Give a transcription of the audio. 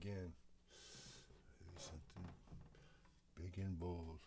again, something big and bold.